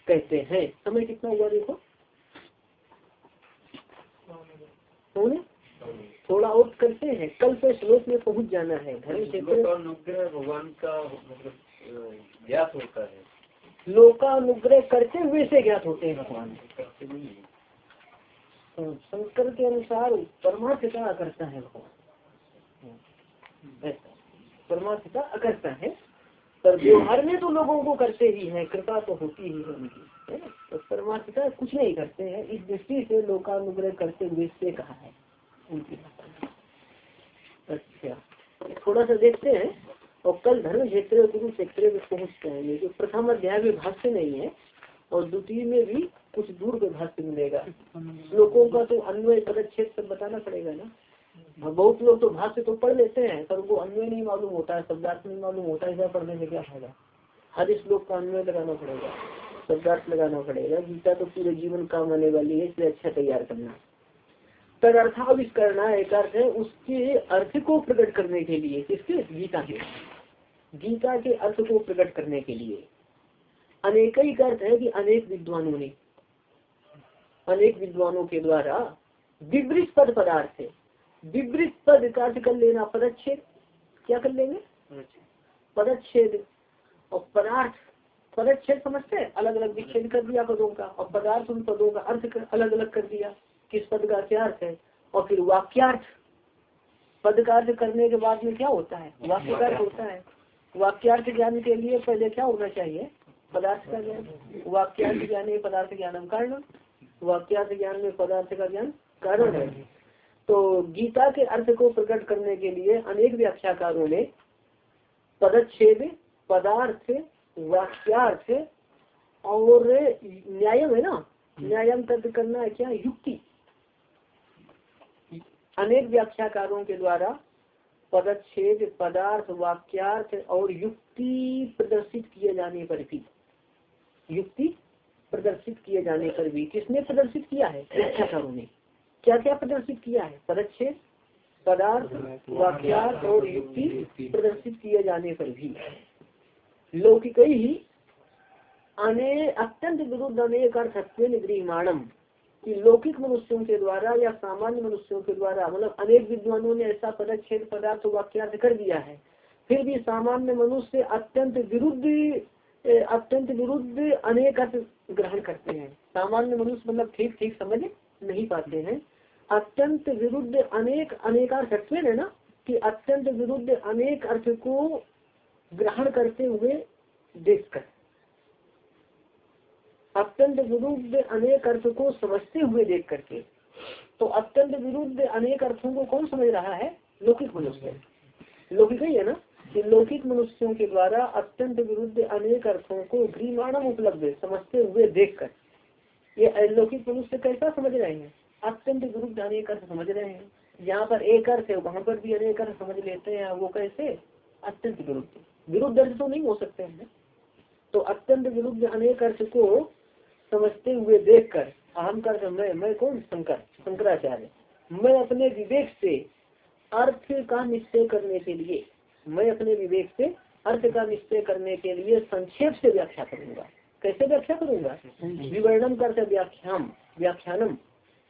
कहते हैं। समय कितना हुआ देखो? थोड़ा और करते हैं। कल से श्लोक में पहुँच जाना है। धर्म क्षेत्र अनुग्रह भगवान का मतलब ज्ञात होता है। लोकानुग्रह करते हुए से ज्ञात होते हैं भगवान। है। शंकर के अनुसार परमार्थ का अकर्ता है भगवान परमार्थ का अकर्ता है, पर व्यवहार में तो लोगों को करते ही है, कृपा तो होती ही है उनकी, है? तो परमार्थ का कुछ नहीं करते हैं, इस दृष्टि से लोकानुग्रह करते हुए से कहा है उनकी अच्छा थोड़ा सा देखते हैं, और कल धर्म क्षेत्र क्षेत्र में पहुँच जाएँगे जो प्रथम अध्याय भाष्य नहीं है और द्वितीय में भी कुछ दूर पे भाष्य मिलेगा। लोगों का तो अन्वय पदच्छेद सब बताना पड़ेगा ना। बहुत लोग तो भाष्य तो पढ़ लेते हैं पर उनको अन्वय नहीं मालूम होता है शब्दार्थ नहीं मालूम होता है पढ़ने से क्या फ़ायदा? हर श्लोक का अन्वय लगाना पड़ेगा शब्दार्थ लगाना पड़ेगा। गीता तो पूरे जीवन काम आने वाली है इसलिए अच्छा तैयार करना। तद अर्थाविष्करणा एक अर्थ है उसके अर्थ को प्रकट करने के लिए किसके? गीता के। गीता के अर्थ को प्रकट करने के लिए। अनेक ही अर्थ है कि अनेक विद्वानों ने। अनेक विद्वानों के द्वारा विवृत पद पदार्थ है। विवृत पद का कर लेना पदच्छेद। क्या कर लेंगे? पदच्छेद। और पदार्थ पदच्छेद समझते हैं? अलग अलग विच्छेद कर दिया पदों का। और पदार्थ उन पदों का अर्थ कर, अलग अलग कर दिया। किस पद का क्या अर्थ है? और फिर वाक्यार्थ। पद का अर्थ करने के बाद में क्या होता है? वाक्य का अर्थ होता है। वाक्यार्थ ज्ञान के लिए पहले क्या होना चाहिए? पदार्थ का ज्ञान, वाक्यार्थ ज्ञान है पदार्थ ज्ञानम कारण वाक्यार्थ ज्ञान में पदार्थ का ज्ञान कारण है। तो गीता के अर्थ को प्रकट करने के लिए अनेक व्याख्याकारों ने पदच्छेद, पदार्थ, वाक्यार्थ और न्यायम है ना? न्यायम तर्क करना है क्या? युक्ति। अनेक व्याख्याकारों के द्वारा पदच्छेद, पदार्थ, वाक्यार्थ और युक्ति प्रदर्शित किए जाने पर भी युक्ति प्रदर्शित किए जाने पर भी किसने प्रदर्शित किया है? व्याख्याकारों ने। क्या क्या प्रदर्शित किया है? पदच्छेद, पदार्थ, वाक्यार्थ और युक्ति प्रदर्शित किए जाने पर भी। लौकिक ही अने अत्यंत विरुद्ध अनेक अर्थत्व गृहमाणम कि लौकिक मनुष्यों के द्वारा या सामान्य मनुष्यों के द्वारा मतलब अनेक विद्वानों ने ऐसा पदच्छेद, पदार्थ, वाक्यार्थ कर दिया है। फिर भी सामान्य मनुष्य अत्यंत विरुद्ध अत्यंत विरुद्ध अनेक अर्थ ग्रहण करते हैं। सामान्य मनुष्य मतलब ठीक ठीक समझ नहीं पाते हैं। अत्यंत विरुद्ध अनेक अनेकार्थत्व है ना, कि अत्यंत विरुद्ध अनेक अर्थ को ग्रहण करते हुए देखकर। अत्यंत विरुद्ध अनेक अर्थ को समझते हुए देख करके तो अत्यंत विरुद्ध अनेक अर्थों को कौन समझ रहा है? लौकिक मनुष्य। लौकिक ही है ना? लौकिक मनुष्यों के द्वारा अत्यंत विरुद्ध अनेक अर्थों को ग्रीमाणम उपलब्ध समझते हुए देखकर। ये अलौकिक मनुष्य कैसा समझ रहे हैं? अत्यंत विरुद्ध अनेक अर्थ समझ रहे हैं। जहाँ पर एक अर्थ है, वहाँ पर भी अनेक अर्थ समझ लेते हैं। वो कैसे? अत्यंत विरुद्ध। विरुद्ध अर्थ तो नहीं हो सकते हैं। तो अत्यंत विरुद्ध अनेक अर्थ को समझते हुए देखकर अहम कर मैं मैं कौन? शंकर, शंकराचार्य। मैं अपने विवेक से अर्थ का निश्चय करने के लिए मैं अपने विवेक से अर्थ का निश्चय करने के लिए संक्षेप से व्याख्या करूँगा। कैसे व्याख्या करूँगा? विवर्णम कर व्याख्याम, व्याख्यानम,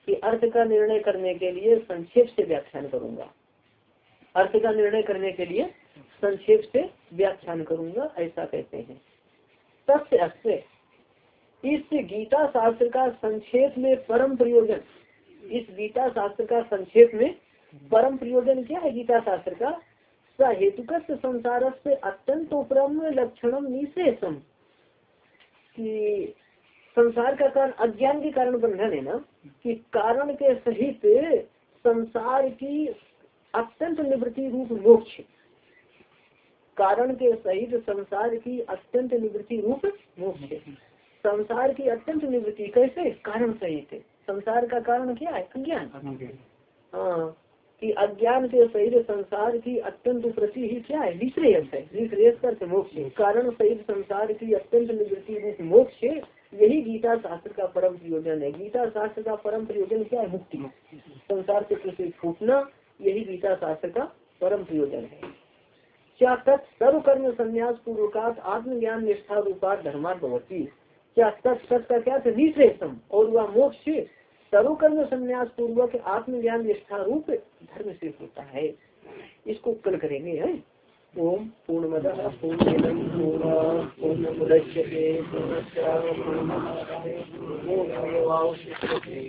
कि अर्थ का निर्णय करने के लिए संक्षेप से व्याख्यान करूँगा। अर्थ का निर्णय करने के लिए संक्षेप से व्याख्यान करूँगा, ऐसा कहते हैं। तस्य अस्य, इस गीता शास्त्र का संक्षेप में परम प्रयोजन। इस गीता शास्त्र का संक्षेप में परम प्रयोजन क्या है? गीता शास्त्र का हेतुक संसार से अत्यंत उपरम लक्षणम निशेषम कि संसार का कारण अज्ञान के कारण बंधन है ना कि कारण के सहित संसार की अत्यंत निवृत्ति रूप मोक्ष कारण के सहित संसार की अत्यंत निवृत्ति रूप मोक्ष संसार की अत्यंत निवृत्ति कैसे? कारण सहित संसार का कारण क्या है? अज्ञान। हाँ। कि अज्ञान के सहित संसार की अत्यंत प्रति ही क्या है? निश्रेयस है। निश्रेयस कर मोक्ष कारण सहित संसार की अत्यंत निवृत्ति मोक्ष यही गीता शास्त्र का परम प्रयोजन है। गीता शास्त्र का परम प्रयोजन क्या है? मुक्ति। संसार से प्रति छूटना यही गीता शास्त्र का परम प्रयोजन है। क्या तत् सर्व कर्म संन्यास पूर्वकात आत्मज्ञान निष्ठा रूपा धर्मा भवती क्या सत सत का क्या? निश्रेषम और वह मोक्ष सर्वकर्म संन्यास पूर्वक आत्मज्ञान निष्ठा रूप धर्म से होता है। इसको कल करेंगे, है? ओम पूर्णमद पूर्ण पूर्ण मुदच्यते पूर्णस्य पूर्णमादाय पूर्णमेवावशिष्यते